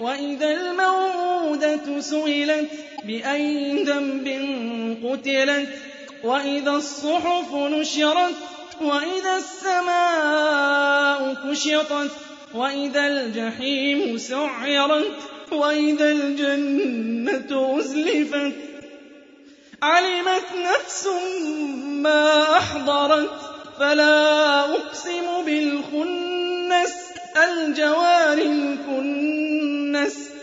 وإذا الموءودة سئلت بأي ذنب قتلت وإذا الصحف نشرت وإذا السماء كشطت وإذا الجحيم سعرت وإذا الجنة أزلفت علمت نفس ما أحضرت فلا أقسم بالخنس الجوار الكنس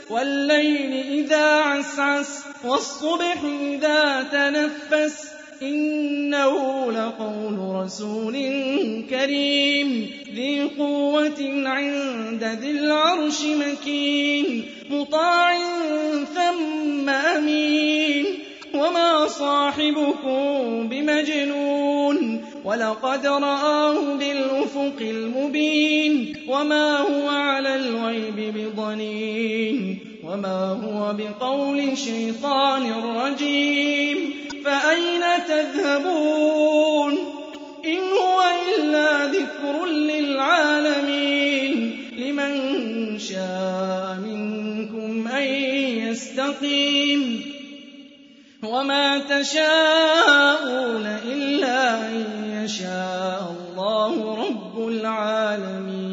والليل إذا عسعس والصبح إذا تنفس. إِنَّهُ لَقَوْلُ رَسُولٍ كَرِيمٍ ذِي قُوَّةٍ عِندَ ذِي الْعَرْشِ مَكِينٍ. مُّطَاعٍ ثَمَّ أَمِينٍ. وَمَا صَاحِبُكُم بِمَجْنُونٍ. وَلَقَدْ رَآهُ بِالْأُفُقِ الْمُبِينِ. وَمَا هُوَ الْغَيْبِ بِضَنِينٍ وَمَا هُوَ بِقَوْلِ شَيْطَانٍ رَّجِيمٍ فَأَيْنَ تَذْهَبُونَ إِنْ هُوَ إِلَّا ذِكْرٌ لِّلْعَالَمِينَ لِمَن شَاءَ مِنكُمْ أَن يَسْتَقِيمَ وَمَا تَشَاءُونَ إِلَّا أَن يَشَاءَ اللَّهُ رَبُّ الْعَالَمِينَ